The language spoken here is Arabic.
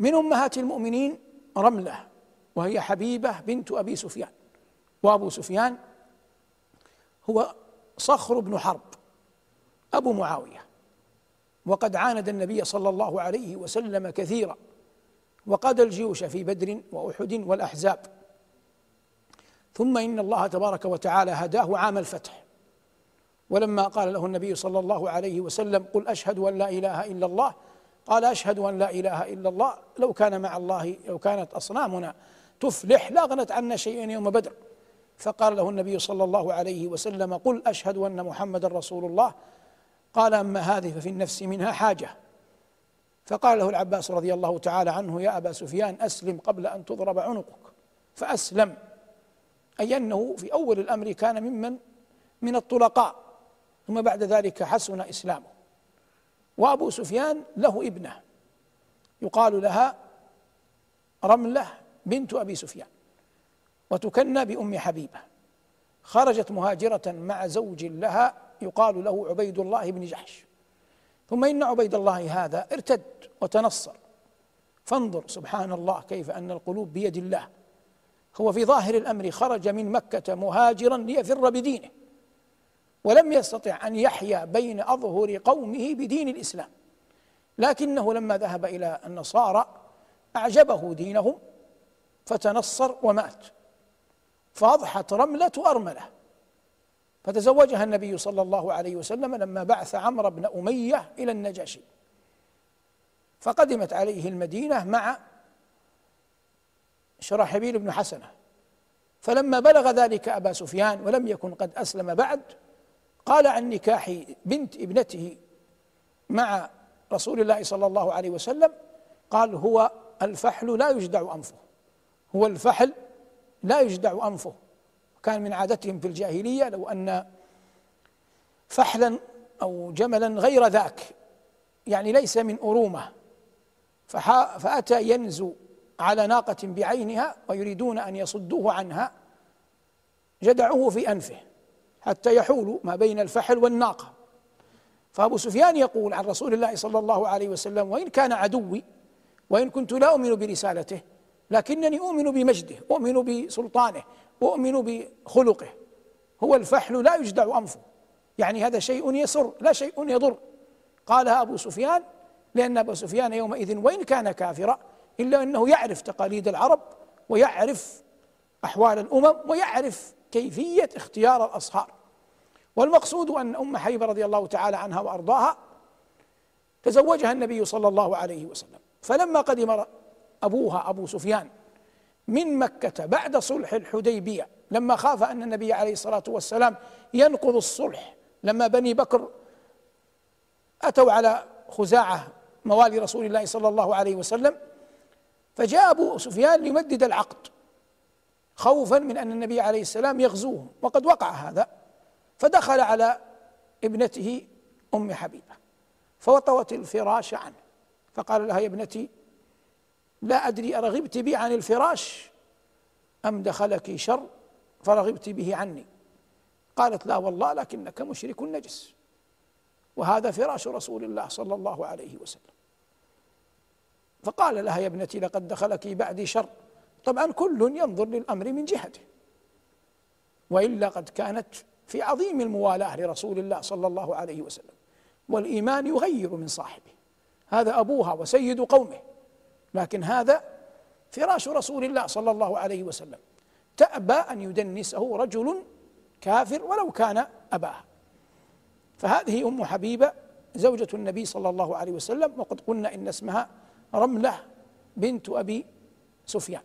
من أمهات المؤمنين رملة وهي حبيبة بنت أبي سفيان. وأبو سفيان هو صخر بن حرب أبو معاوية. وقد عاند النبي صلى الله عليه وسلم كثيرا وقاد الجيوش في بدر وأحد والأحزاب. ثم إن الله تبارك وتعالى هداه عام الفتح. ولما قال له النبي صلى الله عليه وسلم قل أشهد أن لا إله إلا الله قال أشهد أن لا إله إلا الله لو كان مع الله لو كانت أصنامنا تفلح لأغنت عنا شيئا يوم بدر. فقال له النبي صلى الله عليه وسلم قل أشهد أن محمدا رسول الله. قال أما هذه ففي النفس منها حاجة. فقال له العباس رضي الله تعالى عنه يا أبا سفيان أسلم قبل أن تضرب عنقك. فأسلم أي أنه في أول الأمر كان ممن؟ من الطلقاء ثم بعد ذلك حسن إسلامه. وابو سفيان له ابنه. يقال لها رملة بنت أبي سفيان. وتكنى بأم حبيبة. خرجت مهاجرة مع زوج لها يقال له عبيد الله بن جحش. ثم إن عبيد الله هذا ارتد وتنصر. فانظر سبحان الله كيف أن القلوب بيد الله. هو في ظاهر الأمر خرج من مكة مهاجرا ليفر بدينه. ولم يستطع أن يحيا بين أظهر قومه بدين الإسلام. لكنه لما ذهب إلى النصارى أعجبه دينهم فتنصر ومات. فأضحت رملة أرملة. فتزوجها النبي صلى الله عليه وسلم لما بعث عمرو بن أمية إلى النجاشي. فقدمت عليه المدينة مع شراحبيل بن حسنة. فلما بلغ ذلك أبا سفيان ولم يكن قد أسلم بعد قال عن نكاح بنت ابنته مع رسول الله صلى الله عليه وسلم قال هو الفحل لا يجدع أنفه. هو الفحل لا يجدع أنفه. كان من عادتهم في الجاهلية لو أن فحلا أو جملا غير ذاك يعني ليس من أرومة. فأتى ينزو على ناقة بعينها ويريدون أن يصدوه عنها جدعوه في أنفه. حتى يحول ما بين الفحل والناقة. فأبو سفيان يقول عن رسول الله صلى الله عليه وسلم وإن كان عدوي وإن كنت لا أؤمن برسالته لكنني أؤمن بمجده أؤمن بسلطانه أؤمن بخلقه. هو الفحل لا يجدع أنفه. يعني هذا شيء يسر لا شيء يضر. قالها أبو سفيان لأن أبو سفيان يومئذ وإن كان كافرا إلا أنه يعرف تقاليد العرب ويعرف أحوال الأمم ويعرف كيفية اختيار الأصهار. والمقصود أن أم حبيبة رضي الله تعالى عنها وأرضاها تزوجها النبي صلى الله عليه وسلم. فلما قدم أبوها أبو سفيان من مكة بعد صلح الحديبية لما خاف أن النبي عليه الصلاة والسلام ينقض الصلح لما بني بكر أتوا على خزاعة موالي رسول الله صلى الله عليه وسلم فجاء أبو سفيان ليمدد العقد. خوفا من أن النبي عليه السلام يغزوهم. وقد وقع هذا فدخل على ابنته أم حبيبة فوطوت الفراش عنه. فقال لها يا ابنتي لا أدري أرغبت بي عن الفراش أم دخلك شر؟ فرغبت به عني. قالت لا والله لكنك مشرك نجس. وهذا فراش رسول الله صلى الله عليه وسلم. فقال لها يا ابنتي لقد دخلك بعدي شر. طبعا كل ينظر للأمر من جهته. وإلا قد كانت في عظيم الموالاة لرسول الله صلى الله عليه وسلم والإيمان يغير من صاحبه. هذا أبوها وسيد قومه. لكن هذا فراش رسول الله صلى الله عليه وسلم. تأبى أن يدنسه رجل كافر ولو كان أباها فهذه أم حبيبة زوجة النبي صلى الله عليه وسلم وقد قلنا إن اسمها رملة بنت أبي سفيان.